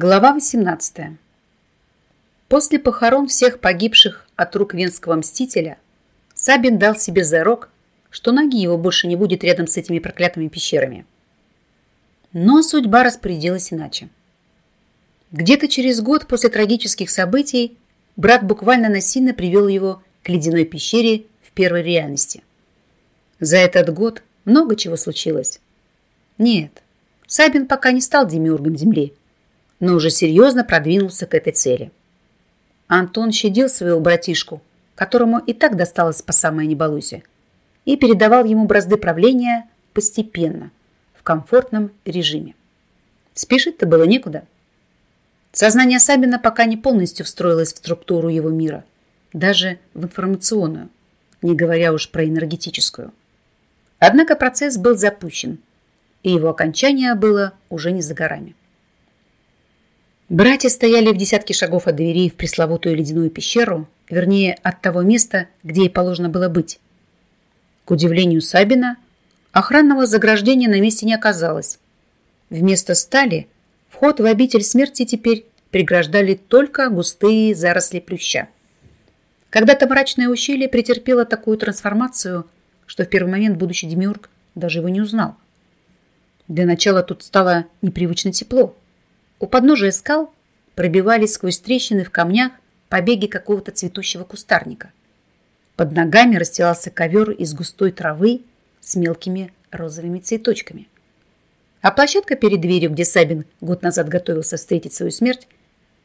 Глава 18. После похорон всех погибших от рук венского мстителя Сабин дал себе зарок, что ноги его больше не будет рядом с этими проклятыми пещерами. Но судьба распорядилась иначе. Где-то через год после трагических событий брат буквально насильно привел его к ледяной пещере в первой реальности. За этот год много чего случилось. Нет, Сабин пока не стал демиургом Земли – но уже серьезно продвинулся к этой цели. Антон щадил своего братишку, которому и так досталось по самой не и передавал ему бразды правления постепенно, в комфортном режиме. Спешить-то было некуда. Сознание Сабина пока не полностью встроилось в структуру его мира, даже в информационную, не говоря уж про энергетическую. Однако процесс был запущен, и его окончание было уже не за горами. Братья стояли в десятке шагов от дверей в пресловутую ледяную пещеру, вернее, от того места, где ей положено было быть. К удивлению Сабина, охранного заграждения на месте не оказалось. Вместо стали вход в обитель смерти теперь преграждали только густые заросли плюща. Когда-то мрачное ущелье претерпело такую трансформацию, что в первый момент будущий демиург даже его не узнал. Для начала тут стало непривычно тепло – у подножия скал пробивались сквозь трещины в камнях побеги какого-то цветущего кустарника. Под ногами расстилался ковер из густой травы с мелкими розовыми цветочками. А площадка перед дверью, где Сабин год назад готовился встретить свою смерть,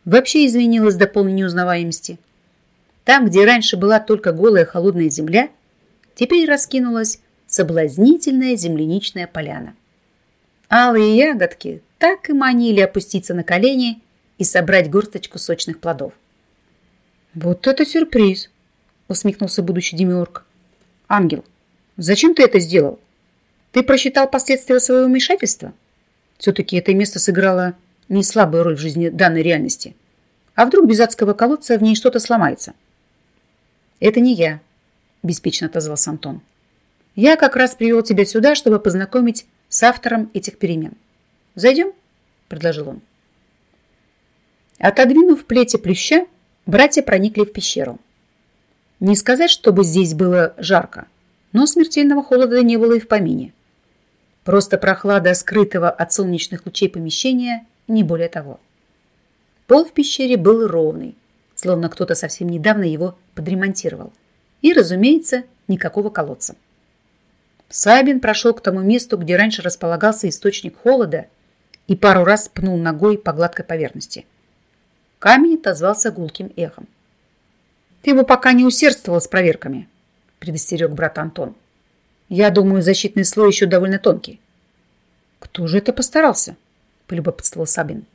вообще изменилась до полной неузнаваемости. Там, где раньше была только голая холодная земля, теперь раскинулась соблазнительная земляничная поляна. Алые ягодки так и манили опуститься на колени и собрать горсточку сочных плодов. «Вот это сюрприз!» — усмехнулся будущий демиург. «Ангел, зачем ты это сделал? Ты просчитал последствия своего вмешательства? Все-таки это место сыграло не слабую роль в жизни данной реальности. А вдруг без адского колодца в ней что-то сломается?» «Это не я», — беспечно отозвался Антон. «Я как раз привел тебя сюда, чтобы познакомить с автором этих перемен. «Зайдем?» – предложил он. Отодвинув плети плюща, братья проникли в пещеру. Не сказать, чтобы здесь было жарко, но смертельного холода не было и в помине. Просто прохлада скрытого от солнечных лучей помещения, не более того. Пол в пещере был ровный, словно кто-то совсем недавно его подремонтировал. И, разумеется, никакого колодца. Сабин прошел к тому месту, где раньше располагался источник холода, и пару раз пнул ногой по гладкой поверхности. Камень отозвался гулким эхом. «Ты бы пока не усердствовал с проверками», – предостерег брат Антон. «Я думаю, защитный слой еще довольно тонкий». «Кто же это постарался?» – полюбопытствовал Сабин.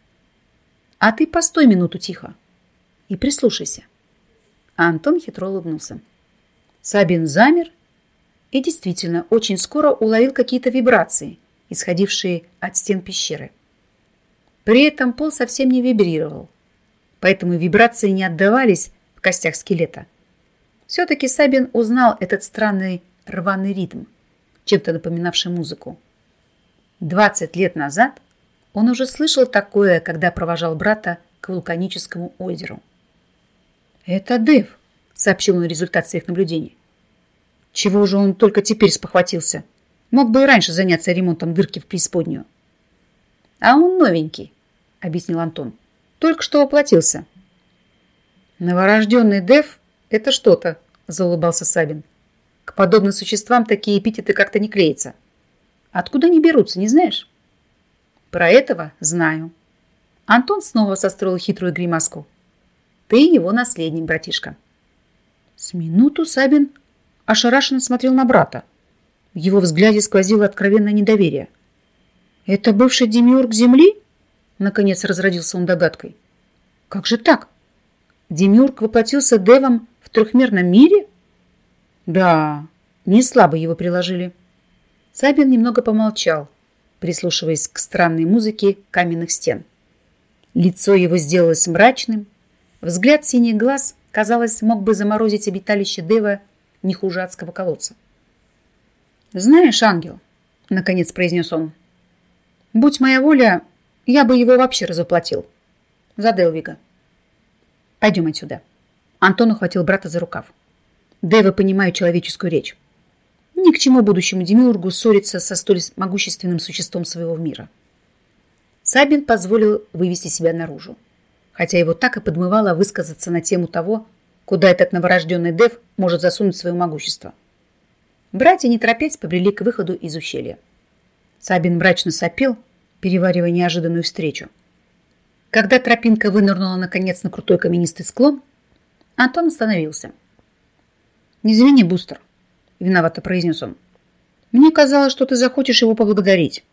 «А ты постой минуту тихо и прислушайся». А Антон хитро улыбнулся. Сабин замер и действительно очень скоро уловил какие-то вибрации, исходившие от стен пещеры. При этом пол совсем не вибрировал, поэтому вибрации не отдавались в костях скелета. Все-таки Сабин узнал этот странный рваный ритм, чем-то напоминавший музыку. 20 лет назад он уже слышал такое, когда провожал брата к вулканическому озеру. «Это Дэв», — сообщил он результат своих наблюдений. Чего же он только теперь спохватился? Мог бы и раньше заняться ремонтом дырки в преисподнюю. А он новенький, — объяснил Антон. «Только что оплатился». «Новорожденный Дев — это что-то», — заулыбался Сабин. «К подобным существам такие эпитеты как-то не клеятся. Откуда они берутся, не знаешь?» «Про этого знаю». Антон снова состроил хитрую гримаску. «Ты его наследник, братишка». С минуту Сабин ошарашенно смотрел на брата. В его взгляде сквозило откровенное недоверие. «Это бывший демиург Земли?» Наконец разродился он догадкой. Как же так? Демиург воплотился Девом в трехмерном мире? Да, не слабо его приложили. Сабин немного помолчал, прислушиваясь к странной музыке каменных стен. Лицо его сделалось мрачным. Взгляд синих глаз, казалось, мог бы заморозить обиталище Дева не хуже адского колодца. «Знаешь, ангел», — наконец произнес он, — «будь моя воля, я бы его вообще разоплатил. За Делвига. Пойдем отсюда. Антон ухватил брата за рукав. Дэва понимает человеческую речь. Ни к чему будущему демиургу ссориться со столь могущественным существом своего мира. Сабин позволил вывести себя наружу, хотя его так и подмывало высказаться на тему того, куда этот новорожденный Дев может засунуть свое могущество. Братья, не торопясь, побрели к выходу из ущелья. Сабин мрачно сопел, переваривая неожиданную встречу. Когда тропинка вынырнула наконец на крутой каменистый склон, Антон остановился. «Не извини, Бустер», — виновато произнес он. «Мне казалось, что ты захочешь его поблагодарить.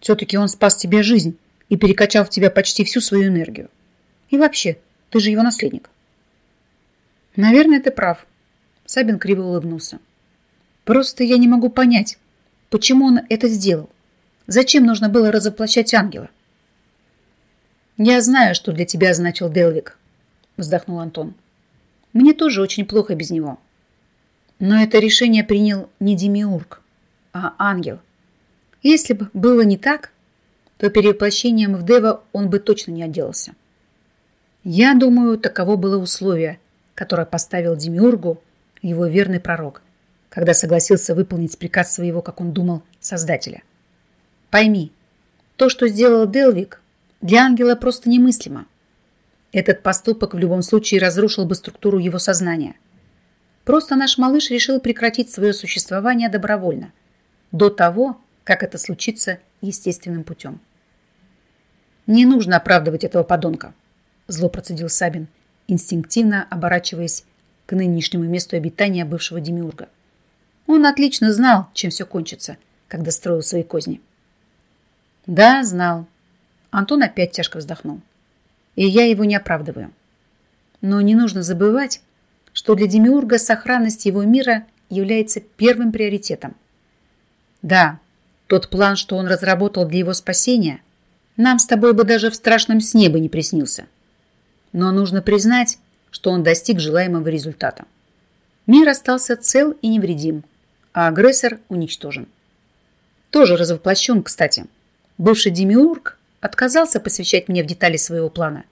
Все-таки он спас тебе жизнь и перекачал в тебя почти всю свою энергию. И вообще, ты же его наследник». «Наверное, ты прав», — Сабин криво улыбнулся. «Просто я не могу понять, почему он это сделал. Зачем нужно было разоплощать ангела?» «Я знаю, что для тебя значил Делвик», — вздохнул Антон. «Мне тоже очень плохо без него. Но это решение принял не Демиург, а ангел. Если бы было не так, то перевоплощением в Дева он бы точно не отделался. Я думаю, таково было условие, которое поставил Демиургу его верный пророк, когда согласился выполнить приказ своего, как он думал, Создателя. Пойми, то, что сделал Делвик, для ангела просто немыслимо. Этот поступок в любом случае разрушил бы структуру его сознания. Просто наш малыш решил прекратить свое существование добровольно, до того, как это случится естественным путем. «Не нужно оправдывать этого подонка», – зло процедил Сабин, инстинктивно оборачиваясь к нынешнему месту обитания бывшего демиурга. Он отлично знал, чем все кончится, когда строил свои козни. «Да, знал», Антон опять тяжко вздохнул. И я его не оправдываю. Но не нужно забывать, что для Демиурга сохранность его мира является первым приоритетом. Да, тот план, что он разработал для его спасения, нам с тобой бы даже в страшном сне бы не приснился. Но нужно признать, что он достиг желаемого результата. Мир остался цел и невредим, а агрессор уничтожен. Тоже развоплощен, кстати. Бывший демиург отказался посвящать мне в детали своего плана.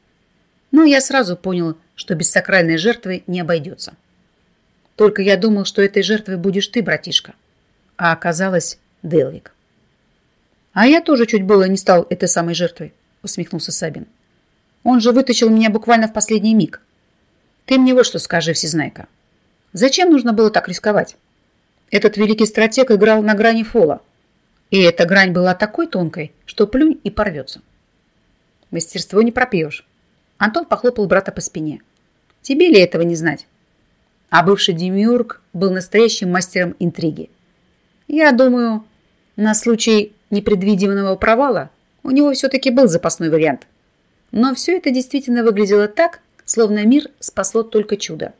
Но я сразу понял, что без сакральной жертвы не обойдется. Только я думал, что этой жертвой будешь ты, братишка. А оказалось Делвик. А я тоже чуть было не стал этой самой жертвой, усмехнулся Сабин. Он же вытащил меня буквально в последний миг. Ты мне вот что скажи, Всезнайка. Зачем нужно было так рисковать? Этот великий стратег играл на грани фола. И эта грань была такой тонкой, что плюнь и порвется. Мастерство не пропьешь. Антон похлопал брата по спине. Тебе ли этого не знать? А бывший демиург был настоящим мастером интриги. Я думаю, на случай непредвиденного провала у него все-таки был запасной вариант. Но все это действительно выглядело так, словно мир спасло только чудо.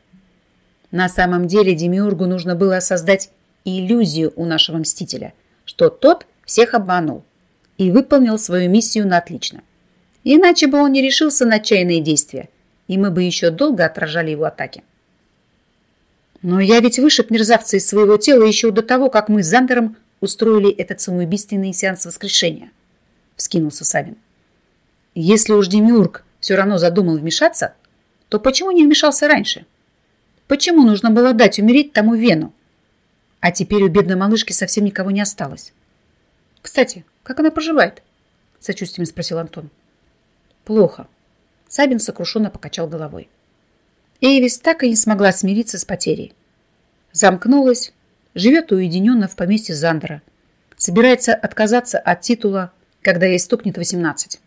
На самом деле Демиургу нужно было создать иллюзию у нашего Мстителя – что тот всех обманул и выполнил свою миссию на отлично. Иначе бы он не решился на отчаянные действия, и мы бы еще долго отражали его атаки. Но я ведь вышиб мерзавца из своего тела еще до того, как мы с Зандером устроили этот самоубийственный сеанс воскрешения, вскинулся Савин. Если уж Демиург все равно задумал вмешаться, то почему не вмешался раньше? Почему нужно было дать умереть тому Вену, а теперь у бедной малышки совсем никого не осталось. Кстати, как она поживает? Сочувствием спросил Антон. Плохо. Сабин сокрушенно покачал головой. Эйвис так и не смогла смириться с потерей. Замкнулась, живет уединенно в поместье Зандера. Собирается отказаться от титула, когда ей стукнет 18.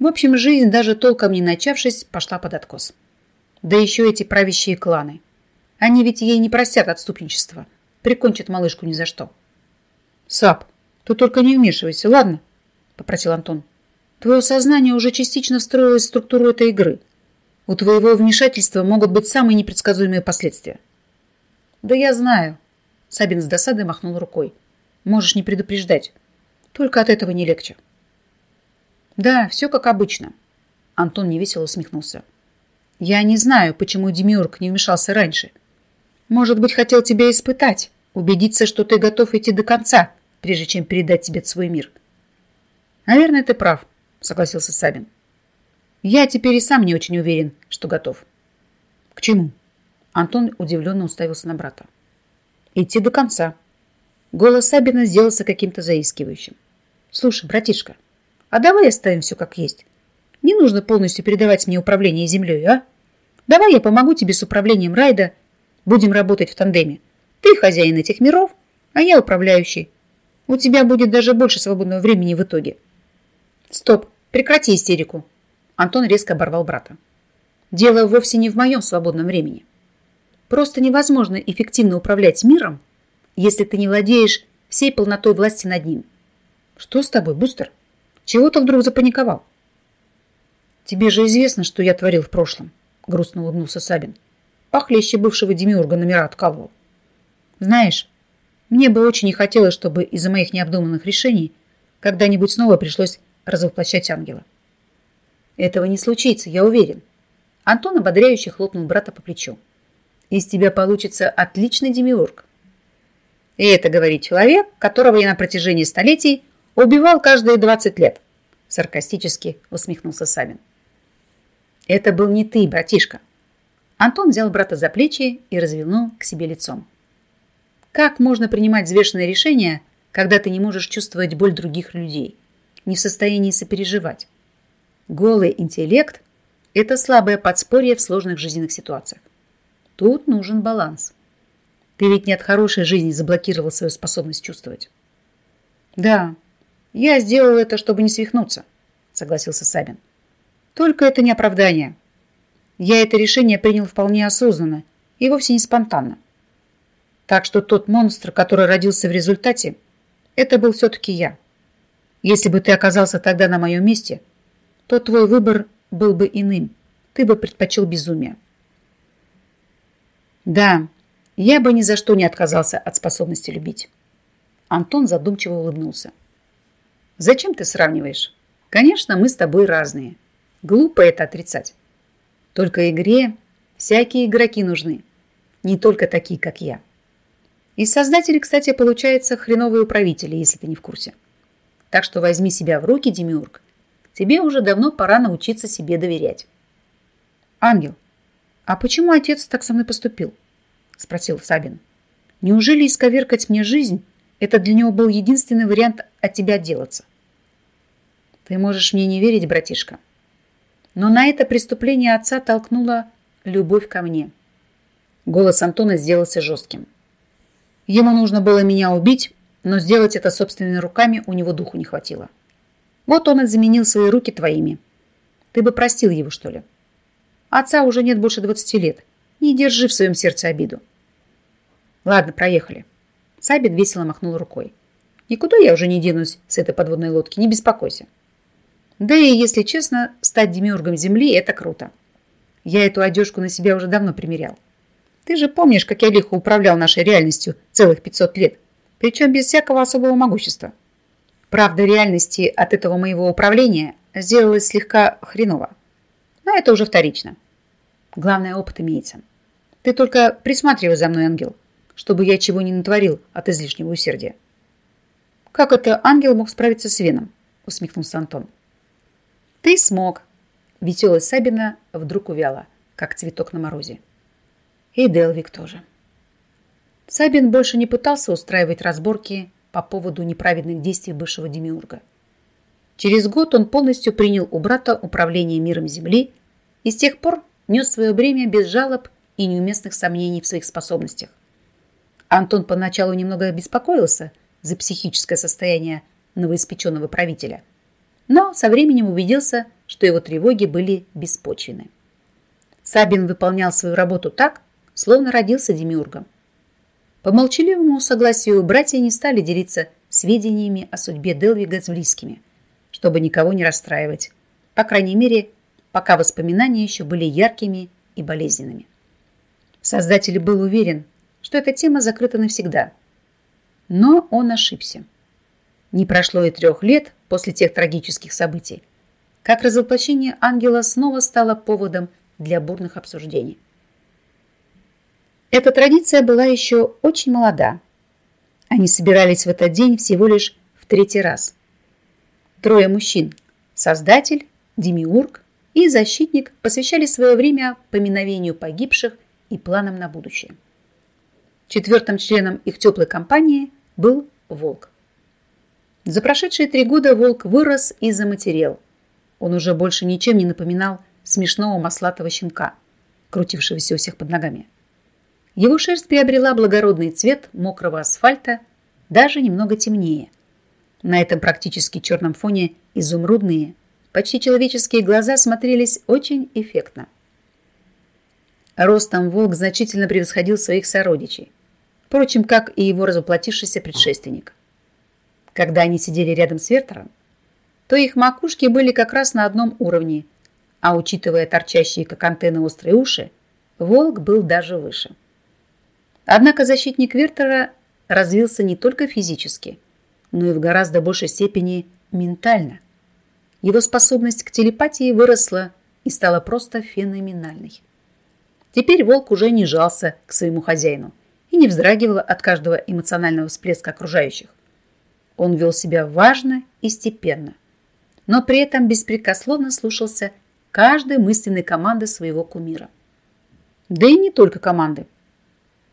В общем, жизнь, даже толком не начавшись, пошла под откос. Да еще эти правящие кланы. Они ведь ей не простят отступничества – прикончит малышку ни за что. Сап, ты только не вмешивайся, ладно? Попросил Антон. Твое сознание уже частично встроилось в структуру этой игры. У твоего вмешательства могут быть самые непредсказуемые последствия. Да я знаю. Сабин с досадой махнул рукой. Можешь не предупреждать. Только от этого не легче. Да, все как обычно. Антон невесело усмехнулся. Я не знаю, почему Демиург не вмешался раньше. Может быть, хотел тебя испытать убедиться, что ты готов идти до конца, прежде чем передать тебе свой мир. Наверное, ты прав, согласился Сабин. Я теперь и сам не очень уверен, что готов. К чему? Антон удивленно уставился на брата. Идти до конца. Голос Сабина сделался каким-то заискивающим. Слушай, братишка, а давай оставим все как есть. Не нужно полностью передавать мне управление землей, а? Давай я помогу тебе с управлением райда. Будем работать в тандеме. Ты хозяин этих миров, а я управляющий. У тебя будет даже больше свободного времени в итоге. Стоп, прекрати истерику. Антон резко оборвал брата. Дело вовсе не в моем свободном времени. Просто невозможно эффективно управлять миром, если ты не владеешь всей полнотой власти над ним. Что с тобой, Бустер? Чего ты вдруг запаниковал? Тебе же известно, что я творил в прошлом, грустно улыбнулся Сабин. Похлеще бывшего демиурга номера откалывал. Знаешь, мне бы очень не хотелось, чтобы из-за моих необдуманных решений когда-нибудь снова пришлось развоплощать ангела. Этого не случится, я уверен. Антон ободряюще хлопнул брата по плечу. Из тебя получится отличный демиург. И это говорит человек, которого я на протяжении столетий убивал каждые 20 лет. Саркастически усмехнулся Савин. Это был не ты, братишка. Антон взял брата за плечи и развернул к себе лицом. Как можно принимать взвешенные решения, когда ты не можешь чувствовать боль других людей, не в состоянии сопереживать? Голый интеллект – это слабое подспорье в сложных жизненных ситуациях. Тут нужен баланс. Ты ведь не от хорошей жизни заблокировал свою способность чувствовать. Да, я сделал это, чтобы не свихнуться, согласился Сабин. Только это не оправдание. Я это решение принял вполне осознанно и вовсе не спонтанно. Так что тот монстр, который родился в результате, это был все-таки я. Если бы ты оказался тогда на моем месте – то твой выбор был бы иным. Ты бы предпочел безумие. Да, я бы ни за что не отказался от способности любить. Антон задумчиво улыбнулся. Зачем ты сравниваешь? Конечно, мы с тобой разные. Глупо это отрицать. Только игре всякие игроки нужны. Не только такие, как я. Из создателей, кстати, получается хреновые управители, если ты не в курсе. Так что возьми себя в руки, Демиург, Тебе уже давно пора научиться себе доверять. Ангел, а почему отец так со мной поступил? Спросил Сабин. Неужели исковеркать мне жизнь – это для него был единственный вариант от тебя отделаться? Ты можешь мне не верить, братишка. Но на это преступление отца толкнула любовь ко мне. Голос Антона сделался жестким. Ему нужно было меня убить, но сделать это собственными руками у него духу не хватило. Вот он и заменил свои руки твоими. Ты бы простил его, что ли? Отца уже нет больше двадцати лет. Не держи в своем сердце обиду. Ладно, проехали. Сабит весело махнул рукой. Никуда я уже не денусь с этой подводной лодки, не беспокойся. Да и, если честно, стать демиургом Земли – это круто. Я эту одежку на себя уже давно примерял. Ты же помнишь, как я лихо управлял нашей реальностью целых 500 лет, причем без всякого особого могущества. Правда, реальности от этого моего управления сделалось слегка хреново. Но это уже вторично. Главное, опыт имеется. Ты только присматривай за мной, ангел, чтобы я чего не натворил от излишнего усердия. Как это ангел мог справиться с Веном? Усмехнулся Антон. Ты смог. Веселость Сабина вдруг увяла, как цветок на морозе. И Делвик тоже. Сабин больше не пытался устраивать разборки по поводу неправедных действий бывшего демиурга. Через год он полностью принял у брата управление миром Земли и с тех пор нес свое бремя без жалоб и неуместных сомнений в своих способностях. Антон поначалу немного беспокоился за психическое состояние новоиспеченного правителя, но со временем убедился, что его тревоги были беспочвены. Сабин выполнял свою работу так, словно родился демиургом. По молчаливому согласию братья не стали делиться сведениями о судьбе Делвига с близкими, чтобы никого не расстраивать. По крайней мере, пока воспоминания еще были яркими и болезненными. Создатель был уверен, что эта тема закрыта навсегда. Но он ошибся. Не прошло и трех лет после тех трагических событий, как разоплощение ангела снова стало поводом для бурных обсуждений. Эта традиция была еще очень молода. Они собирались в этот день всего лишь в третий раз. Трое мужчин – Создатель, Демиург и защитник посвящали свое время поминовению погибших и планам на будущее. Четвертым членом их теплой компании был Волк. За прошедшие три года Волк вырос и заматерел. Он уже больше ничем не напоминал смешного маслатого щенка, крутившегося у всех под ногами. Его шерсть приобрела благородный цвет мокрого асфальта, даже немного темнее. На этом практически черном фоне изумрудные, почти человеческие глаза смотрелись очень эффектно. Ростом волк значительно превосходил своих сородичей, впрочем, как и его развоплотившийся предшественник. Когда они сидели рядом с Вертером, то их макушки были как раз на одном уровне, а учитывая торчащие как антенны острые уши, волк был даже выше. Однако защитник Вертера развился не только физически, но и в гораздо большей степени ментально. Его способность к телепатии выросла и стала просто феноменальной. Теперь волк уже не жался к своему хозяину и не вздрагивал от каждого эмоционального всплеска окружающих. Он вел себя важно и степенно, но при этом беспрекословно слушался каждой мысленной команды своего кумира. Да и не только команды.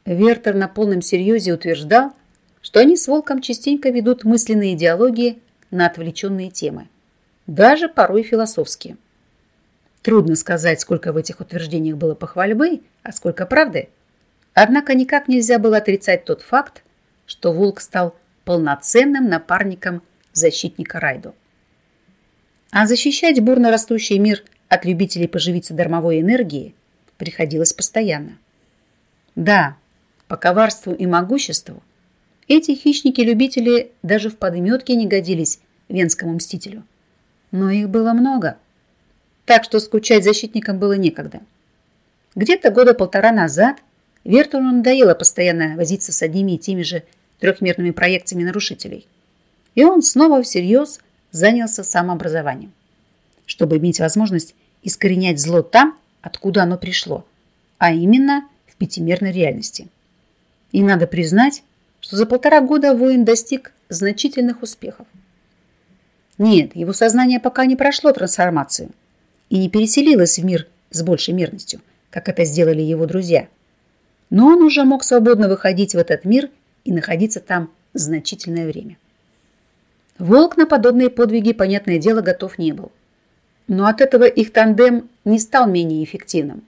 Вертер на полном серьезе утверждал, что они с Волком частенько ведут мысленные диалоги на отвлеченные темы, даже порой философские. Трудно сказать, сколько в этих утверждениях было похвальбы, а сколько правды. Однако никак нельзя было отрицать тот факт, что Волк стал полноценным напарником защитника Райду. А защищать бурно растущий мир от любителей поживиться дармовой энергией приходилось постоянно. Да, по коварству и могуществу эти хищники-любители даже в подметке не годились венскому мстителю. Но их было много. Так что скучать защитникам было некогда. Где-то года полтора назад Вертуну надоело постоянно возиться с одними и теми же трехмерными проекциями нарушителей. И он снова всерьез занялся самообразованием, чтобы иметь возможность искоренять зло там, откуда оно пришло, а именно в пятимерной реальности. И надо признать, что за полтора года воин достиг значительных успехов. Нет, его сознание пока не прошло трансформацию и не переселилось в мир с большей мерностью, как это сделали его друзья. Но он уже мог свободно выходить в этот мир и находиться там значительное время. Волк на подобные подвиги, понятное дело, готов не был. Но от этого их тандем не стал менее эффективным.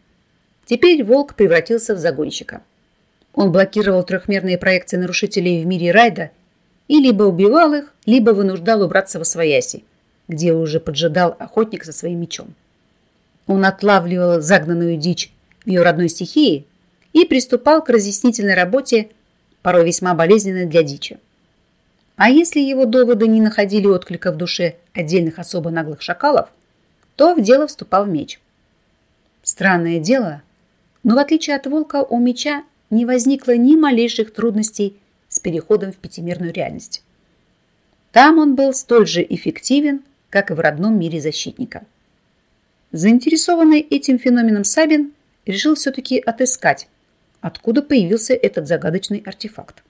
Теперь Волк превратился в загонщика – он блокировал трехмерные проекции нарушителей в мире райда и либо убивал их, либо вынуждал убраться во свояси, где уже поджидал охотник со своим мечом. Он отлавливал загнанную дичь в ее родной стихии и приступал к разъяснительной работе, порой весьма болезненной для дичи. А если его доводы не находили отклика в душе отдельных особо наглых шакалов, то в дело вступал меч. Странное дело, но в отличие от волка у меча не возникло ни малейших трудностей с переходом в пятимерную реальность. Там он был столь же эффективен, как и в родном мире защитника. Заинтересованный этим феноменом Сабин решил все-таки отыскать, откуда появился этот загадочный артефакт.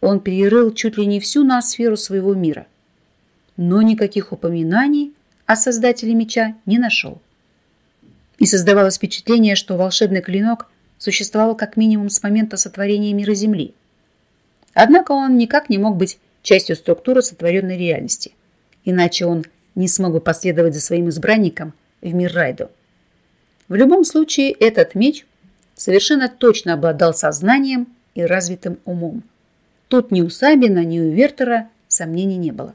Он перерыл чуть ли не всю ноосферу своего мира, но никаких упоминаний о создателе меча не нашел. И создавалось впечатление, что волшебный клинок – существовал как минимум с момента сотворения мира Земли. Однако он никак не мог быть частью структуры сотворенной реальности, иначе он не смог бы последовать за своим избранником в мир Райду. В любом случае, этот меч совершенно точно обладал сознанием и развитым умом. Тут ни у Сабина, ни у Вертера сомнений не было.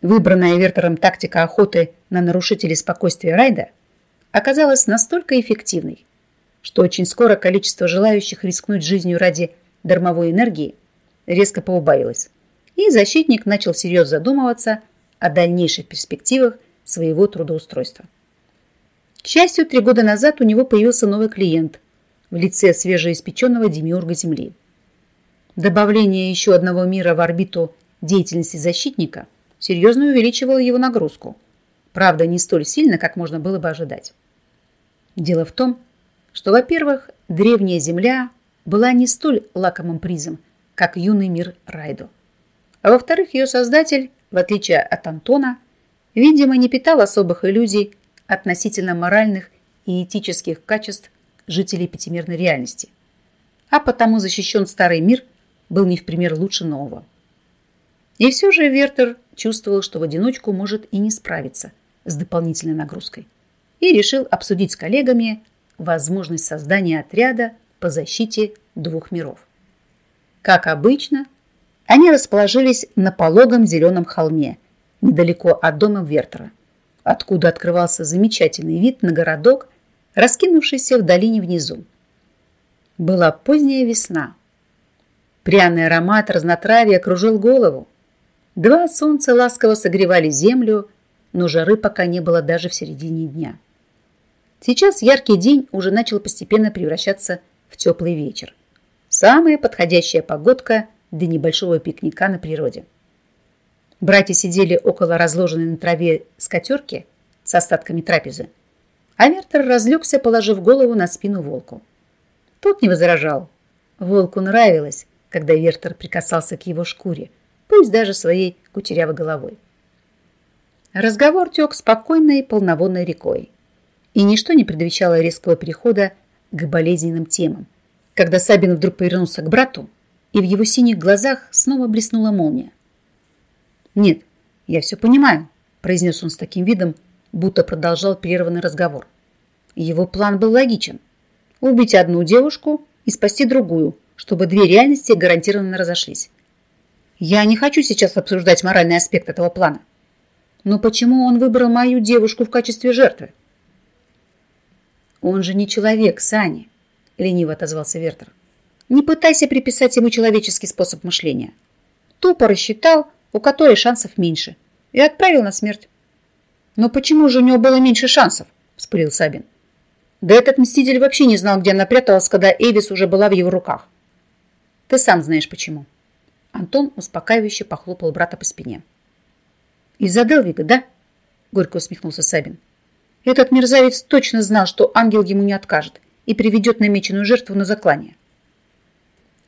Выбранная Вертером тактика охоты на нарушителей спокойствия Райда оказалась настолько эффективной, что очень скоро количество желающих рискнуть жизнью ради дармовой энергии резко поубавилось, и защитник начал всерьез задумываться о дальнейших перспективах своего трудоустройства. К счастью, три года назад у него появился новый клиент в лице свежеиспеченного демиурга Земли. Добавление еще одного мира в орбиту деятельности защитника серьезно увеличивало его нагрузку. Правда, не столь сильно, как можно было бы ожидать. Дело в том, что, во-первых, древняя Земля была не столь лакомым призом, как юный мир Райду. А во-вторых, ее создатель, в отличие от Антона, видимо, не питал особых иллюзий относительно моральных и этических качеств жителей пятимерной реальности. А потому защищен старый мир был не в пример лучше нового. И все же Вертер чувствовал, что в одиночку может и не справиться с дополнительной нагрузкой. И решил обсудить с коллегами возможность создания отряда по защите двух миров. Как обычно, они расположились на пологом зеленом холме, недалеко от дома Вертера, откуда открывался замечательный вид на городок, раскинувшийся в долине внизу. Была поздняя весна. Пряный аромат разнотравия окружил голову. Два солнца ласково согревали землю, но жары пока не было даже в середине дня. Сейчас яркий день уже начал постепенно превращаться в теплый вечер. Самая подходящая погодка для небольшого пикника на природе. Братья сидели около разложенной на траве скатерки с остатками трапезы, а Вертер разлегся, положив голову на спину волку. Тот не возражал. Волку нравилось, когда Вертер прикасался к его шкуре, пусть даже своей кучерявой головой. Разговор тек спокойной полноводной рекой, и ничто не предвещало резкого перехода к болезненным темам. Когда Сабин вдруг повернулся к брату, и в его синих глазах снова блеснула молния. «Нет, я все понимаю», – произнес он с таким видом, будто продолжал прерванный разговор. Его план был логичен – убить одну девушку и спасти другую, чтобы две реальности гарантированно разошлись. Я не хочу сейчас обсуждать моральный аспект этого плана. Но почему он выбрал мою девушку в качестве жертвы? Он же не человек, Сани, лениво отозвался Вертер. Не пытайся приписать ему человеческий способ мышления. Тупо рассчитал, у которой шансов меньше, и отправил на смерть. Но почему же у него было меньше шансов? Вспылил Сабин. Да этот мститель вообще не знал, где она пряталась, когда Эвис уже была в его руках. Ты сам знаешь почему. Антон успокаивающе похлопал брата по спине. «Из-за Делвига, да?» – горько усмехнулся Сабин. «Этот мерзавец точно знал, что ангел ему не откажет и приведет намеченную жертву на заклание».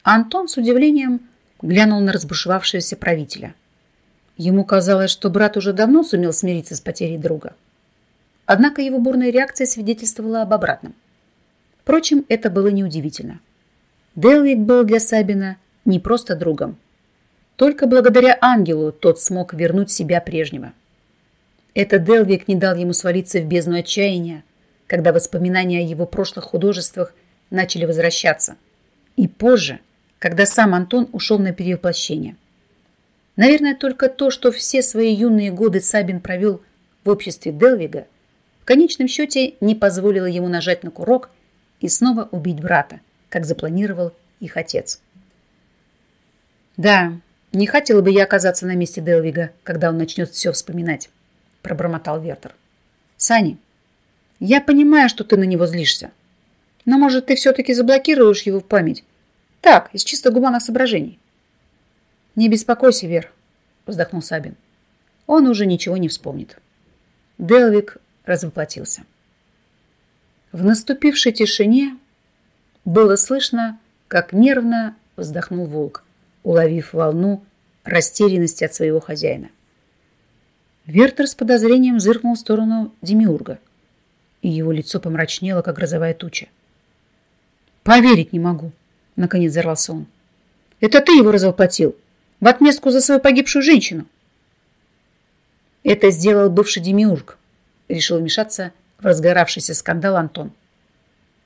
Антон с удивлением глянул на разбушевавшегося правителя. Ему казалось, что брат уже давно сумел смириться с потерей друга. Однако его бурная реакция свидетельствовала об обратном. Впрочем, это было неудивительно. Делвик был для Сабина не просто другом, только благодаря ангелу тот смог вернуть себя прежнего. Этот Делвик не дал ему свалиться в бездну отчаяния, когда воспоминания о его прошлых художествах начали возвращаться. И позже, когда сам Антон ушел на перевоплощение. Наверное, только то, что все свои юные годы Сабин провел в обществе Делвига, в конечном счете не позволило ему нажать на курок и снова убить брата, как запланировал их отец. Да, не хотела бы я оказаться на месте Делвига, когда он начнет все вспоминать, пробормотал Вертер. Сани, я понимаю, что ты на него злишься. Но, может, ты все-таки заблокируешь его в память? Так, из чисто гуманных соображений. Не беспокойся, Вер, вздохнул Сабин. Он уже ничего не вспомнит. Делвик развоплотился. В наступившей тишине было слышно, как нервно вздохнул волк уловив волну растерянности от своего хозяина. Вертер с подозрением зыркнул в сторону Демиурга, и его лицо помрачнело, как грозовая туча. «Поверить не могу», — наконец взорвался он. «Это ты его развоплотил, в отместку за свою погибшую женщину». «Это сделал бывший Демиург», — решил вмешаться в разгоравшийся скандал Антон.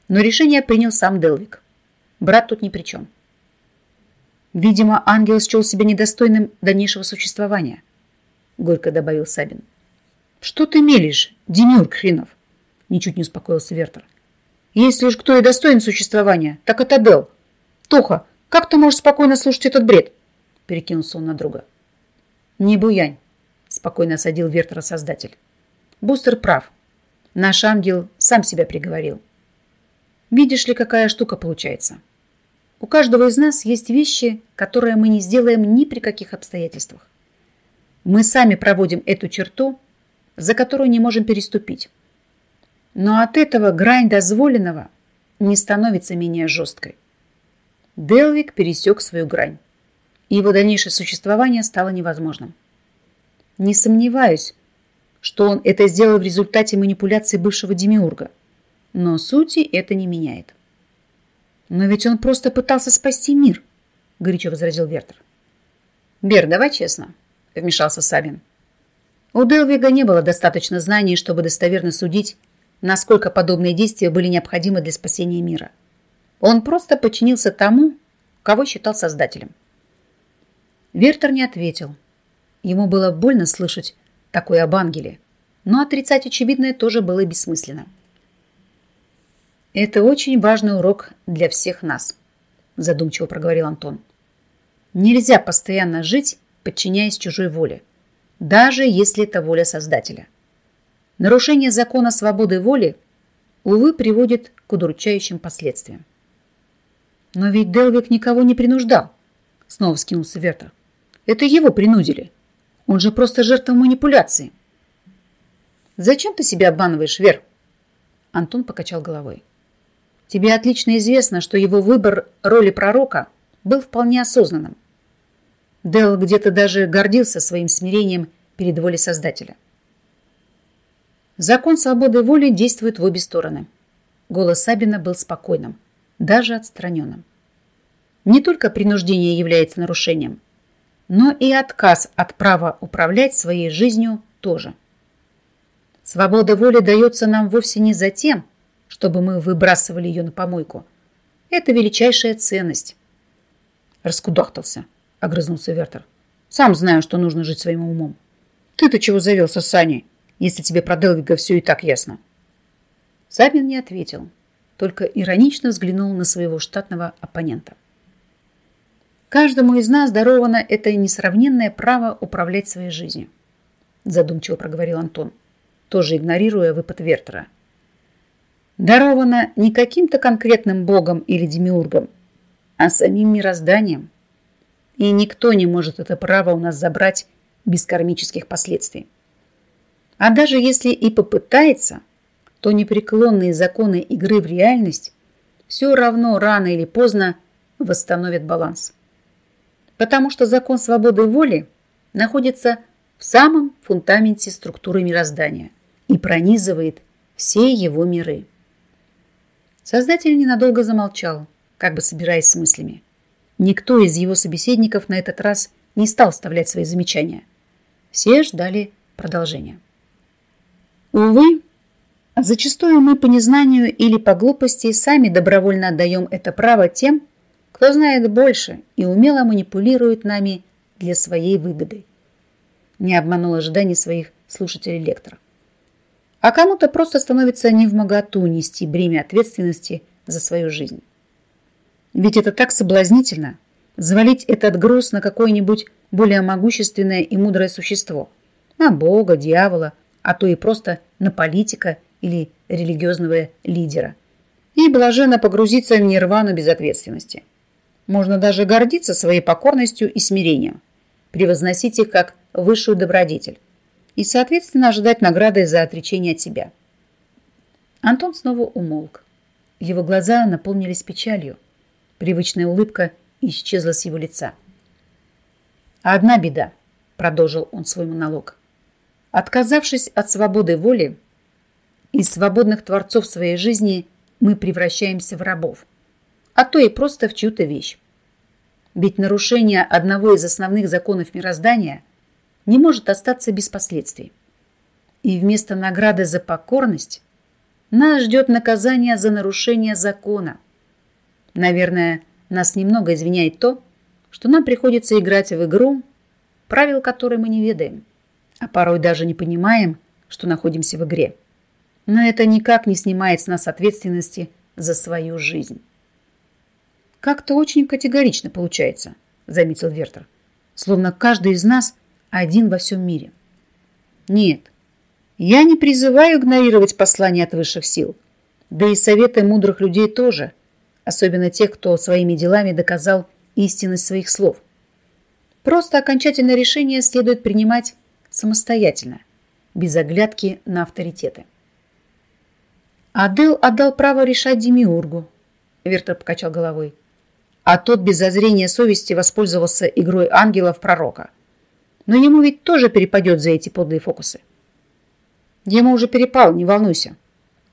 Но решение принял сам Делвик. Брат тут ни при чем. Видимо, ангел счел себя недостойным дальнейшего существования, горько добавил Сабин. Что ты мелешь, Демюрк хренов? Ничуть не успокоился Вертер. Если уж кто и достоин существования, так это Дел. Тоха, как ты можешь спокойно слушать этот бред? Перекинулся он на друга. Не буянь, спокойно осадил Вертера создатель. Бустер прав. Наш ангел сам себя приговорил. Видишь ли, какая штука получается? У каждого из нас есть вещи, которые мы не сделаем ни при каких обстоятельствах. Мы сами проводим эту черту, за которую не можем переступить. Но от этого грань дозволенного не становится менее жесткой. Делвик пересек свою грань, и его дальнейшее существование стало невозможным. Не сомневаюсь, что он это сделал в результате манипуляции бывшего демиурга. Но сути это не меняет. «Но ведь он просто пытался спасти мир», — горячо возразил Вертер. «Бер, давай честно», — вмешался Сабин. У Делвига не было достаточно знаний, чтобы достоверно судить, насколько подобные действия были необходимы для спасения мира. Он просто подчинился тому, кого считал создателем. Вертер не ответил. Ему было больно слышать такое об ангеле, но отрицать очевидное тоже было бессмысленно. «Это очень важный урок для всех нас», задумчиво проговорил Антон. «Нельзя постоянно жить, подчиняясь чужой воле, даже если это воля Создателя. Нарушение закона свободы воли, увы, приводит к удручающим последствиям. Но ведь Делвик никого не принуждал, снова скинулся Вертер. Это его принудили. Он же просто жертва манипуляции. Зачем ты себя обманываешь, Вер? Антон покачал головой. Тебе отлично известно, что его выбор роли пророка был вполне осознанным. Дел где-то даже гордился своим смирением перед волей Создателя. Закон свободы воли действует в обе стороны. Голос Сабина был спокойным, даже отстраненным. Не только принуждение является нарушением, но и отказ от права управлять своей жизнью тоже. Свобода воли дается нам вовсе не за тем, чтобы мы выбрасывали ее на помойку. Это величайшая ценность. Раскудахтался, огрызнулся Вертер. Сам знаю, что нужно жить своим умом. Ты-то чего завелся с Саней? если тебе про Делвига все и так ясно?» Сабин не ответил, только иронично взглянул на своего штатного оппонента. «Каждому из нас даровано это несравненное право управлять своей жизнью», задумчиво проговорил Антон, тоже игнорируя выпад Вертера. «Даровано не каким-то конкретным богом или демиургом, а самим мирозданием. И никто не может это право у нас забрать без кармических последствий. А даже если и попытается, то непреклонные законы игры в реальность все равно рано или поздно восстановят баланс. Потому что закон свободы воли находится в самом фундаменте структуры мироздания и пронизывает все его миры. Создатель ненадолго замолчал, как бы собираясь с мыслями. Никто из его собеседников на этот раз не стал вставлять свои замечания. Все ждали продолжения. Увы, зачастую мы по незнанию или по глупости сами добровольно отдаем это право тем, кто знает больше и умело манипулирует нами для своей выгоды. Не обманул ожиданий своих слушателей лектор. А кому-то просто становится не в моготу нести бремя ответственности за свою жизнь. Ведь это так соблазнительно – завалить этот груз на какое-нибудь более могущественное и мудрое существо – на Бога, дьявола – а то и просто на политика или религиозного лидера. И блаженно погрузиться в нирвану безответственности. Можно даже гордиться своей покорностью и смирением, превозносить их как высшую добродетель и, соответственно, ожидать награды за отречение от себя. Антон снова умолк. Его глаза наполнились печалью. Привычная улыбка исчезла с его лица. «Одна беда», — продолжил он свой монолог. Отказавшись от свободы воли, из свободных творцов своей жизни мы превращаемся в рабов, а то и просто в чью-то вещь. Ведь нарушение одного из основных законов мироздания не может остаться без последствий. И вместо награды за покорность нас ждет наказание за нарушение закона. Наверное, нас немного извиняет то, что нам приходится играть в игру, правил которой мы не ведаем а порой даже не понимаем, что находимся в игре. Но это никак не снимает с нас ответственности за свою жизнь. «Как-то очень категорично получается», — заметил Вертер. «Словно каждый из нас один во всем мире». «Нет, я не призываю игнорировать послания от высших сил, да и советы мудрых людей тоже, особенно тех, кто своими делами доказал истинность своих слов. Просто окончательное решение следует принимать самостоятельно, без оглядки на авторитеты. Адел отдал право решать Демиургу, Вертер покачал головой. А тот без зазрения совести воспользовался игрой ангела в пророка. Но ему ведь тоже перепадет за эти подлые фокусы. Ему уже перепал, не волнуйся,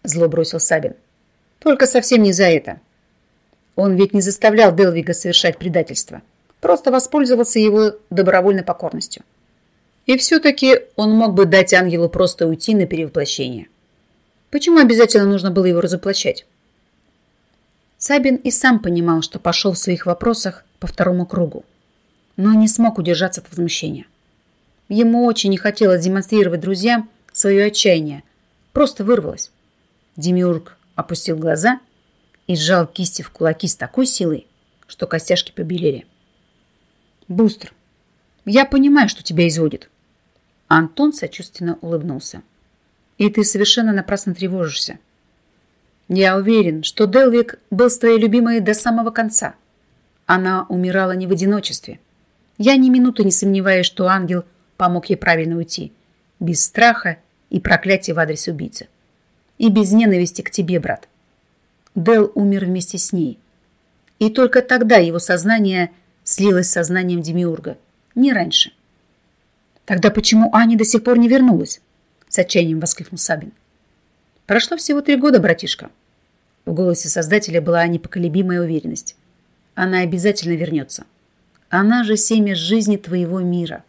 зло бросил Сабин. Только совсем не за это. Он ведь не заставлял Делвига совершать предательство. Просто воспользовался его добровольной покорностью. И все-таки он мог бы дать ангелу просто уйти на перевоплощение. Почему обязательно нужно было его разоплощать? Сабин и сам понимал, что пошел в своих вопросах по второму кругу, но не смог удержаться от возмущения. Ему очень не хотелось демонстрировать друзьям свое отчаяние. Просто вырвалось. Демиург опустил глаза и сжал кисти в кулаки с такой силой, что костяшки побелели. «Бустер, я понимаю, что тебя изводит». Антон сочувственно улыбнулся. «И ты совершенно напрасно тревожишься. Я уверен, что Делвик был с твоей любимой до самого конца. Она умирала не в одиночестве. Я ни минуты не сомневаюсь, что ангел помог ей правильно уйти, без страха и проклятия в адрес убийцы. И без ненависти к тебе, брат. Дел умер вместе с ней. И только тогда его сознание слилось с сознанием Демиурга. Не раньше. Тогда почему Аня до сих пор не вернулась? С отчаянием воскликнул Сабин. Прошло всего три года, братишка. В голосе создателя была непоколебимая уверенность. Она обязательно вернется. Она же семя жизни твоего мира.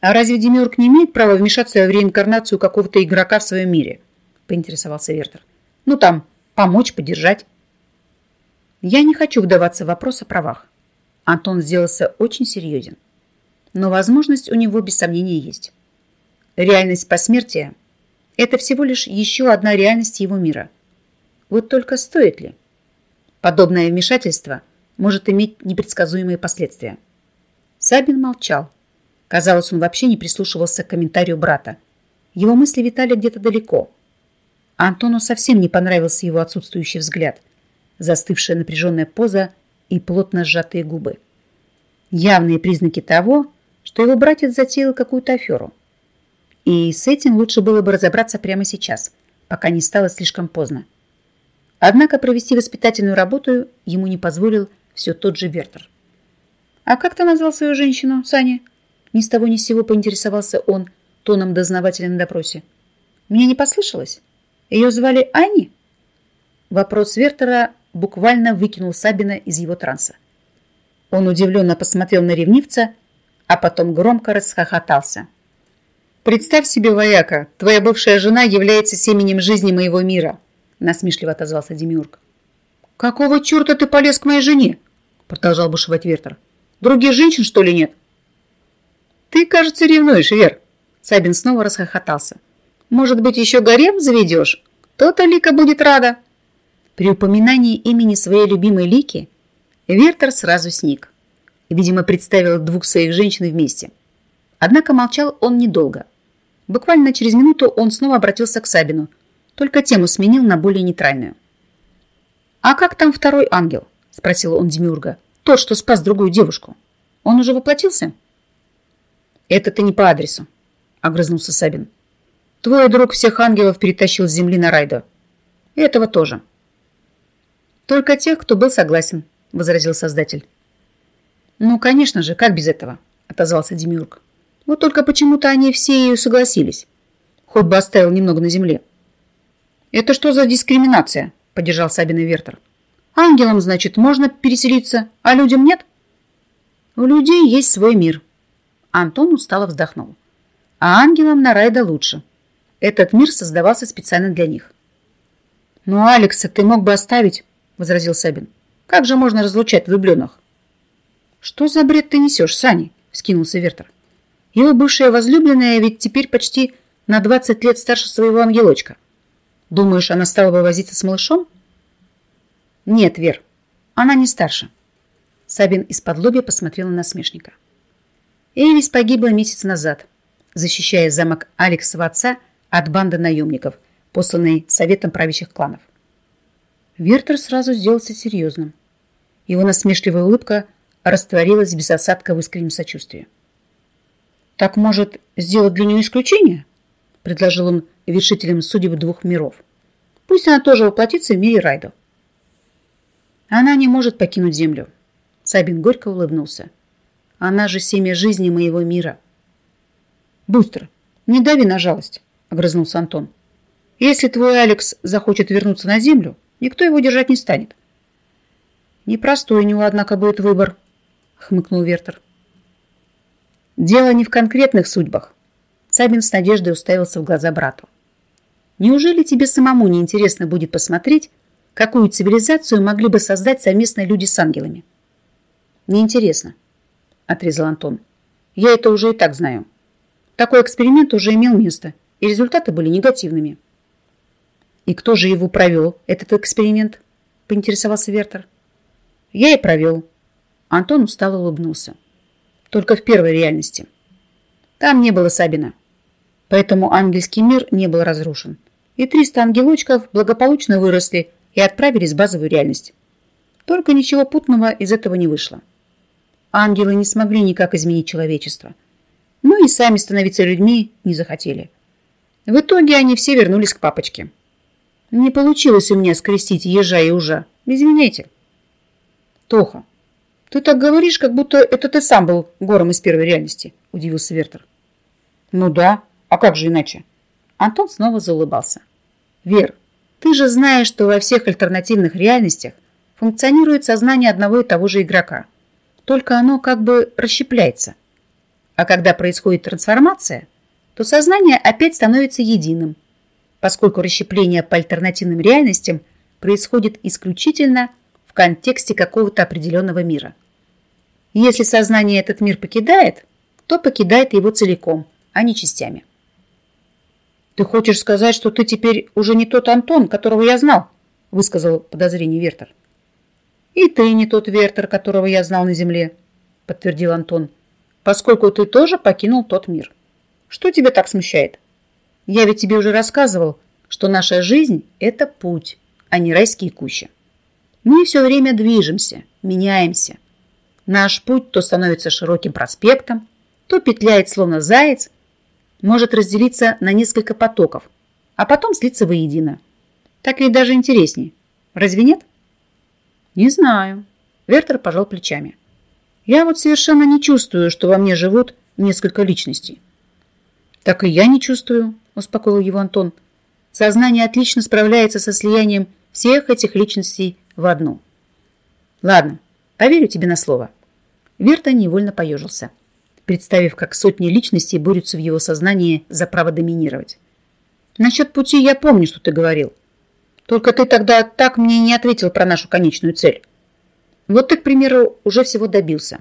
А разве Демиург не имеет права вмешаться в реинкарнацию какого-то игрока в своем мире? Поинтересовался Вертер. Ну там, помочь, поддержать. Я не хочу вдаваться в вопрос о правах. Антон сделался очень серьезен. Но возможность у него без сомнения есть. Реальность посмертия – это всего лишь еще одна реальность его мира – вот только стоит ли? Подобное вмешательство может иметь непредсказуемые последствия. Сабин молчал. Казалось, он вообще не прислушивался к комментарию брата. Его мысли витали где-то далеко. Антону совсем не понравился его отсутствующий взгляд, застывшая напряженная поза и плотно сжатые губы. Явные признаки того, что его братец затеял какую-то аферу. И с этим лучше было бы разобраться прямо сейчас, пока не стало слишком поздно. Однако провести воспитательную работу ему не позволил все тот же Вертер. «А как ты назвал свою женщину, Саня?» Ни с того ни с сего поинтересовался он тоном дознавателя на допросе. «Мне не послышалось? Ее звали Ани?» Вопрос Вертера буквально выкинул Сабина из его транса. Он удивленно посмотрел на ревнивца, а потом громко расхохотался. «Представь себе, вояка, твоя бывшая жена является семенем жизни моего мира насмешливо отозвался Демиург. «Какого черта ты полез к моей жене?» продолжал бушевать Вертер. «Других женщин, что ли, нет?» «Ты, кажется, ревнуешь, Вер!» Сабин снова расхохотался. «Может быть, еще гарем заведешь? То-то Лика будет рада!» При упоминании имени своей любимой Лики Вертер сразу сник. Видимо, представил двух своих женщин вместе. Однако молчал он недолго. Буквально через минуту он снова обратился к Сабину – только тему сменил на более нейтральную. «А как там второй ангел?» – спросил он Демиурга. «Тот, что спас другую девушку. Он уже воплотился?» «Это ты не по адресу», – огрызнулся Сабин. «Твой друг всех ангелов перетащил с земли на Райдо. этого тоже». «Только тех, кто был согласен», – возразил Создатель. «Ну, конечно же, как без этого?» – отозвался Демиург. «Вот только почему-то они все и согласились. Хоть бы оставил немного на земле». «Это что за дискриминация?» – поддержал Сабин и Вертер. «Ангелам, значит, можно переселиться, а людям нет?» «У людей есть свой мир». Антон устало вздохнул. «А ангелам на Райда лучше. Этот мир создавался специально для них». «Ну, Алекса ты мог бы оставить», – возразил Сабин. «Как же можно разлучать влюбленных?» «Что за бред ты несешь, Сани?» – вскинулся Вертер. «Его бывшая возлюбленная ведь теперь почти на 20 лет старше своего ангелочка». Думаешь, она стала бы возиться с малышом? Нет, Вер, она не старше. Сабин из-под лобья посмотрел на насмешника. Эвис погибла месяц назад, защищая замок Алексова отца от банды наемников, посланной советом правящих кланов. Вертер сразу сделался серьезным. Его насмешливая улыбка растворилась без осадка в искреннем сочувствии. «Так, может, сделать для нее исключение?» – предложил он вершителем судеб двух миров. Пусть она тоже воплотится в мире Райдо. Она не может покинуть землю. Сабин горько улыбнулся. Она же семя жизни моего мира. Бустер, не дави на жалость. Огрызнулся Антон. Если твой Алекс захочет вернуться на землю, никто его держать не станет. Непростой у него, однако, будет выбор, хмыкнул Вертер. Дело не в конкретных судьбах. Сабин с надеждой уставился в глаза брату. Неужели тебе самому не интересно будет посмотреть, какую цивилизацию могли бы создать совместно люди с ангелами? Неинтересно, отрезал Антон. Я это уже и так знаю. Такой эксперимент уже имел место, и результаты были негативными. И кто же его провел, этот эксперимент? Поинтересовался Вертер. Я и провел. Антон устало улыбнулся. Только в первой реальности. Там не было Сабина. Поэтому ангельский мир не был разрушен. И 300 ангелочков благополучно выросли и отправились в базовую реальность. Только ничего путного из этого не вышло. Ангелы не смогли никак изменить человечество. Ну и сами становиться людьми не захотели. В итоге они все вернулись к папочке. Не получилось у меня скрестить ежа и ужа. Извините. Тоха, ты так говоришь, как будто это ты сам был гором из первой реальности, удивился Вертер. Ну да, а как же иначе? Антон снова заулыбался. Вер, ты же знаешь, что во всех альтернативных реальностях функционирует сознание одного и того же игрока. Только оно как бы расщепляется. А когда происходит трансформация, то сознание опять становится единым, поскольку расщепление по альтернативным реальностям происходит исключительно в контексте какого-то определенного мира. Если сознание этот мир покидает, то покидает его целиком, а не частями. «Ты хочешь сказать, что ты теперь уже не тот Антон, которого я знал?» высказал подозрение Вертер. «И ты не тот Вертер, которого я знал на земле», подтвердил Антон, поскольку ты тоже покинул тот мир. Что тебя так смущает? Я ведь тебе уже рассказывал, что наша жизнь – это путь, а не райские кущи. Мы все время движемся, меняемся. Наш путь то становится широким проспектом, то петляет словно заяц, может разделиться на несколько потоков, а потом слиться воедино. Так ведь даже интереснее. Разве нет? Не знаю. Вертер пожал плечами. Я вот совершенно не чувствую, что во мне живут несколько личностей. Так и я не чувствую, успокоил его Антон. Сознание отлично справляется со слиянием всех этих личностей в одну. Ладно, поверю тебе на слово. Верта невольно поежился представив, как сотни личностей борются в его сознании за право доминировать. «Насчет пути я помню, что ты говорил. Только ты тогда так мне не ответил про нашу конечную цель. Вот ты, к примеру, уже всего добился.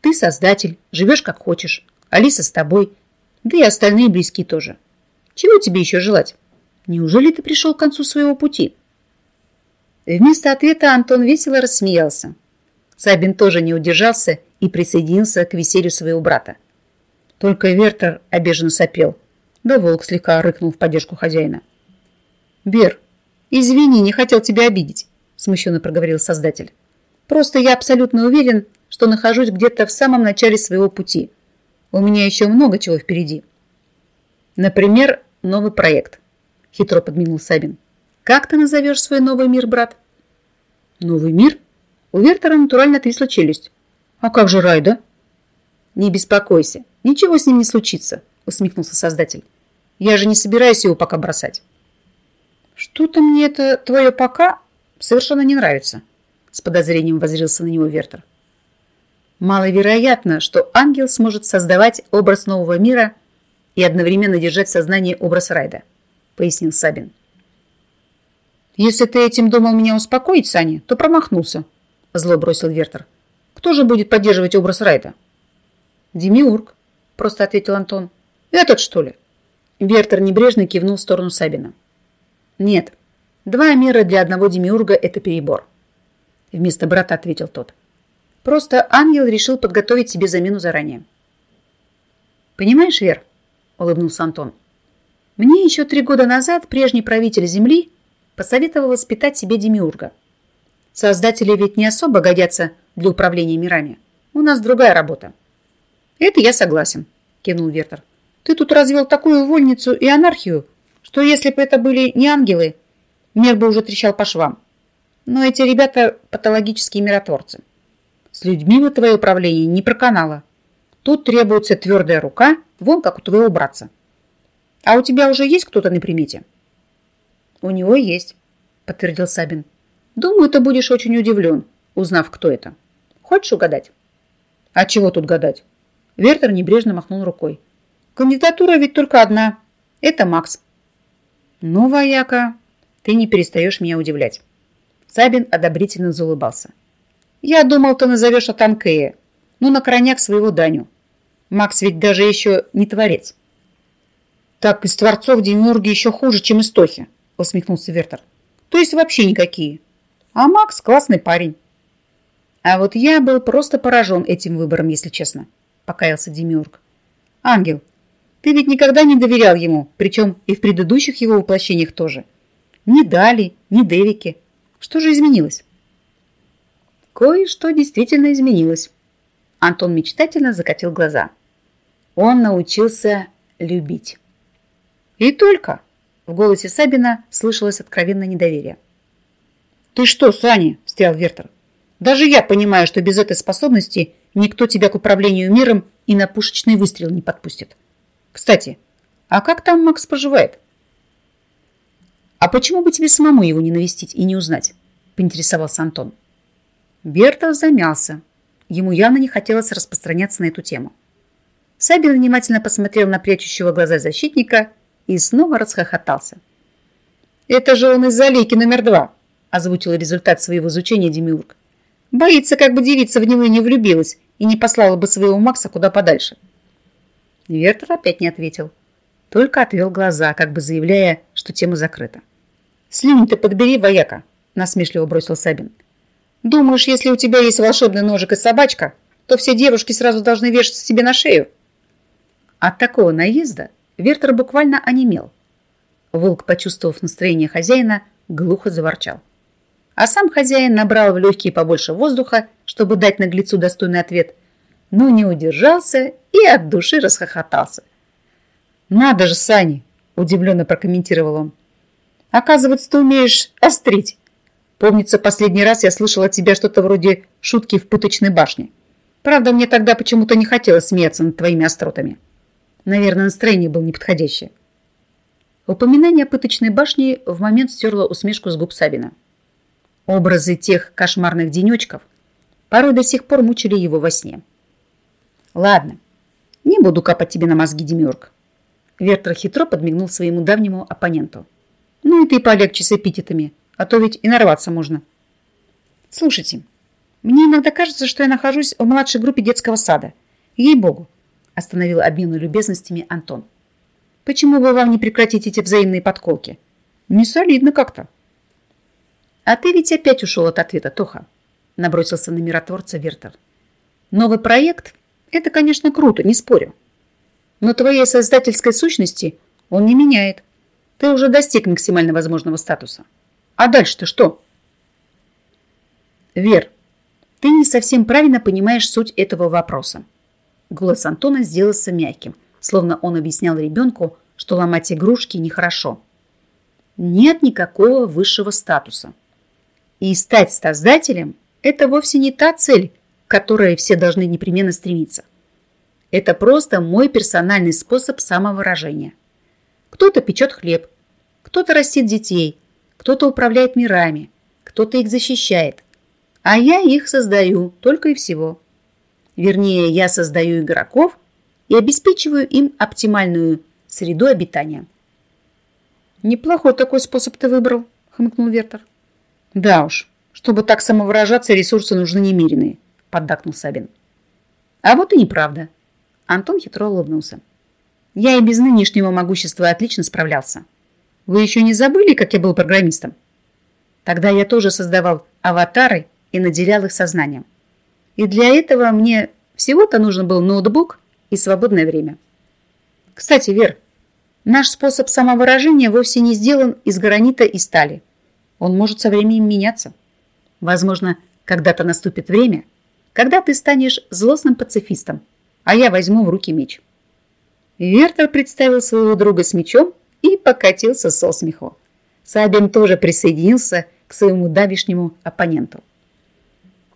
Ты создатель, живешь как хочешь, Алиса с тобой, да и остальные близкие тоже. Чего тебе еще желать? Неужели ты пришел к концу своего пути?» Вместо ответа Антон весело рассмеялся. Сабин тоже не удержался и присоединился к веселью своего брата. Только Вертер обиженно сопел, да волк слегка рыкнул в поддержку хозяина. «Бер, извини, не хотел тебя обидеть», смущенно проговорил создатель. «Просто я абсолютно уверен, что нахожусь где-то в самом начале своего пути. У меня еще много чего впереди». «Например, новый проект», хитро подмигнул Сабин. «Как ты назовешь свой новый мир, брат?» «Новый мир?» У Вертера натурально трясла челюсть. «А как же Райда?» «Не беспокойся, ничего с ним не случится», усмехнулся создатель. «Я же не собираюсь его пока бросать». «Что-то мне это твое «пока» совершенно не нравится», с подозрением воззрился на него Вертер. Маловероятно, что ангел сможет создавать образ нового мира и одновременно держать в сознании образ Райда, пояснил Сабин. «Если ты этим думал меня успокоить, Саня, то промахнулся», зло бросил Вертер. Кто же будет поддерживать образ Райта? Демиург, просто ответил Антон. Этот, что ли? Вертер небрежно кивнул в сторону Сабина. Нет, два мира для одного демиурга – это перебор. Вместо брата ответил тот. Просто ангел решил подготовить себе замену заранее. Понимаешь, Вер, улыбнулся Антон. Мне еще три года назад прежний правитель Земли посоветовал воспитать себе демиурга. Создатели ведь не особо годятся для управления мирами. У нас другая работа. Это я согласен, кивнул Вертер. Ты тут развел такую вольницу и анархию, что если бы это были не ангелы, мир бы уже трещал по швам. Но эти ребята патологические миротворцы. Людьми вы твое управление не проканало. Тут требуется твердая рука, вон как у твоего братца. А у тебя уже есть кто-то на примете? У него есть, подтвердил Сабин. Думаю, ты будешь очень удивлен, узнав, кто это. Хочешь угадать? А чего тут гадать? Вертер небрежно махнул рукой. Кандидатура ведь только одна. Это Макс. Ну, вояка, ты не перестаешь меня удивлять. Сабин одобрительно заулыбался. Я думал, ты назовешь Атанкея, ну, на крайняк своего Даню. Макс ведь даже еще не творец. Так из творцов демиурги еще хуже, чем из Тохи, усмехнулся Вертер. То есть вообще никакие. А Макс классный парень. А вот я был просто поражен этим выбором, если честно, покаялся Демиург. Ангел, ты ведь никогда не доверял ему, причем и в предыдущих его воплощениях тоже. Ни Дали, ни Девике. Что же изменилось? Кое-что действительно изменилось. Антон мечтательно закатил глаза. Он научился любить. И только в голосе Сабина слышалось откровенное недоверие. «Ты что, Саня?» – встрял Вертер. «Даже я понимаю, что без этой способности никто тебя к управлению миром и на пушечный выстрел не подпустит. Кстати, а как там Макс поживает? А почему бы тебе самому его не навестить и не узнать? Поинтересовался Антон. Бертов замялся. Ему явно не хотелось распространяться на эту тему. Сабин внимательно посмотрел на прячущего глаза защитника и снова расхохотался. «Это же он из-за лейки номер два», озвучил результат своего изучения Демиург. «Боится, как бы девица в него не влюбилась и не послала бы своего Макса куда подальше». Вертер опять не ответил, только отвел глаза, как бы заявляя, что тема закрыта. «Слюнь ты подбери, вояка!» – насмешливо бросил Сабин. «Думаешь, если у тебя есть волшебный ножик и собачка, то все девушки сразу должны вешаться себе на шею?» От такого наезда Вертер буквально онемел. Волк, почувствовав настроение хозяина, глухо заворчал. А сам хозяин набрал в легкие побольше воздуха, чтобы дать наглецу достойный ответ, но не удержался и от души расхохотался. «Надо же, Сани!» – удивленно прокомментировал он. «Оказывается, ты умеешь острить. Помнится, последний раз я слышал от тебя что-то вроде шутки в пыточной башне. Правда, мне тогда почему-то не хотелось смеяться над твоими остротами. Наверное, настроение было неподходящее». Упоминание о пыточной башне в момент стерло усмешку с губ Сабина. Образы тех кошмарных денечков порой до сих пор мучили его во сне. Ладно, не буду капать тебе на мозги, Демиург. Вертер хитро подмигнул своему давнему оппоненту. Ну и ты полегче с эпитетами, а то ведь и нарваться можно. Слушайте, мне иногда кажется, что я нахожусь в младшей группе детского сада. Ей-богу, остановил обмену любезностями Антон. Почему бы вам не прекратить эти взаимные подколки? Не солидно как-то. А ты ведь опять ушел от ответа, Тоха, набросился на миротворца Вертер. Новый проект это, конечно, круто, не спорю. Но твоей создательской сущности он не меняет. Ты уже достиг максимально возможного статуса. А дальше-то что? Вер, ты не совсем правильно понимаешь суть этого вопроса. Голос Антона сделался мягким, словно он объяснял ребенку, что ломать игрушки нехорошо. Нет никакого высшего статуса. И стать создателем – это вовсе не та цель, к которой все должны непременно стремиться. Это просто мой персональный способ самовыражения. Кто-то печет хлеб, кто-то растит детей, кто-то управляет мирами, кто-то их защищает, а я их создаю только и всего. Вернее, я создаю игроков и обеспечиваю им оптимальную среду обитания. «Неплохой такой способ ты выбрал», — хмыкнул Вертер. «Да уж, чтобы так самовыражаться, ресурсы нужны немеренные поддакнул Сабин. А вот и неправда. Антон хитро улыбнулся. Я и без нынешнего могущества отлично справлялся. Вы еще не забыли, как я был программистом? Тогда я тоже создавал аватары и наделял их сознанием. И для этого мне всего-то нужен был ноутбук и свободное время. Кстати, Вер, наш способ самовыражения вовсе не сделан из гранита и стали. Он может со временем меняться. Возможно, когда-то наступит время, когда ты станешь злостным пацифистом, а я возьму в руки меч. Вертер представил своего друга с мечом и покатился со смеху. Сабин тоже присоединился к своему давишнему оппоненту.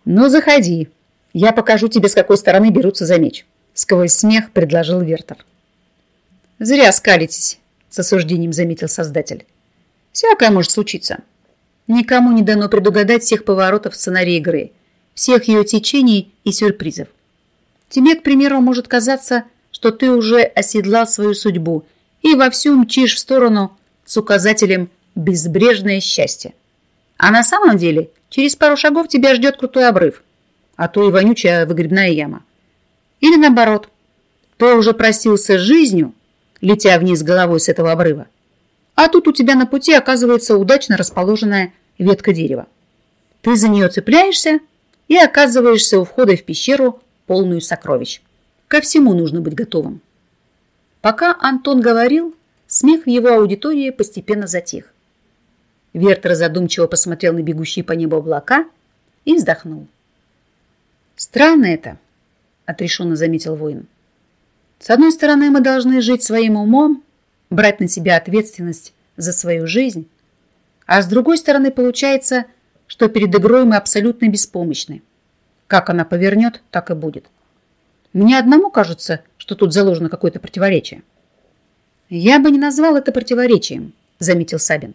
«Ну, заходи. Я покажу тебе, с какой стороны берутся за меч», — сквозь смех предложил Вертер. «Зря скалитесь. с осуждением заметил создатель. Всякое может случиться. Никому не дано предугадать всех поворотов сценария игры, всех ее течений и сюрпризов. Тебе, к примеру, может казаться, что ты уже оседлал свою судьбу и вовсю мчишь в сторону с указателем «безбрежное счастье». А на самом деле через пару шагов тебя ждет крутой обрыв, а то и вонючая выгребная яма. Или наоборот, ты уже простился с жизнью, летя вниз головой с этого обрыва, а тут у тебя на пути оказывается удачно расположенная ветка дерева. Ты за нее цепляешься и оказываешься у входа в пещеру, полную сокровищ. Ко всему нужно быть готовым. Пока Антон говорил, смех в его аудитории постепенно затих. Вертер задумчиво посмотрел на бегущие по небу облака и вздохнул. «Странно это», — отрешенно заметил воин. «С одной стороны, мы должны жить своим умом, брать на себя ответственность за свою жизнь, а с другой стороны, получается, что перед игрой мы абсолютно беспомощны. Как она повернет, так и будет. Мне одному кажется, что тут заложено какое-то противоречие. Я бы не назвал это противоречием, заметил Сабин.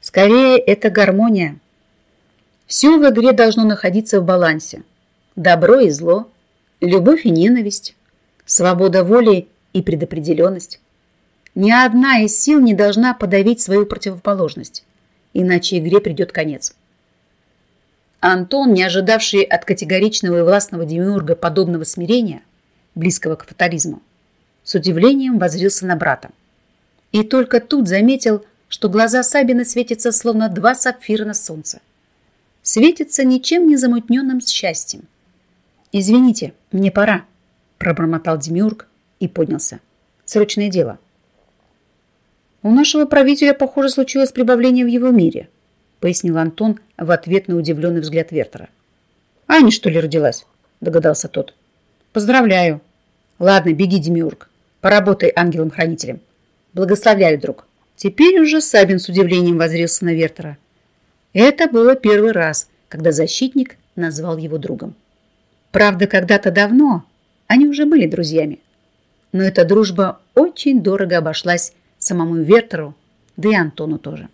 Скорее, это гармония. Все в игре должно находиться в балансе. Добро и зло, любовь и ненависть, свобода воли и предопределенность. Ни одна из сил не должна подавить свою противоположность, иначе игре придет конец. Антон, не ожидавший от категоричного и властного демиурга подобного смирения, близкого к фатализму, с удивлением воззрился на брата. И только тут заметил, что глаза Сабина светятся, словно два сапфира на солнце. Светятся ничем не замутненным счастьем. «Извините, мне пора», – пробормотал Демиург и поднялся. «Срочное дело». «У нашего правителя, похоже, случилось прибавление в его мире», – пояснил Антон в ответ на удивленный взгляд Вертера. «Аня, что ли, родилась?» – догадался тот. «Поздравляю». «Ладно, беги, Демиург. Поработай ангелом-хранителем. Благословляю, друг». Теперь уже Сабин с удивлением возрился на Вертера. Это было первый раз, когда защитник назвал его другом. Правда, когда-то давно они уже были друзьями. Но эта дружба очень дорого обошлась самому Вертеру, да и Антону тоже.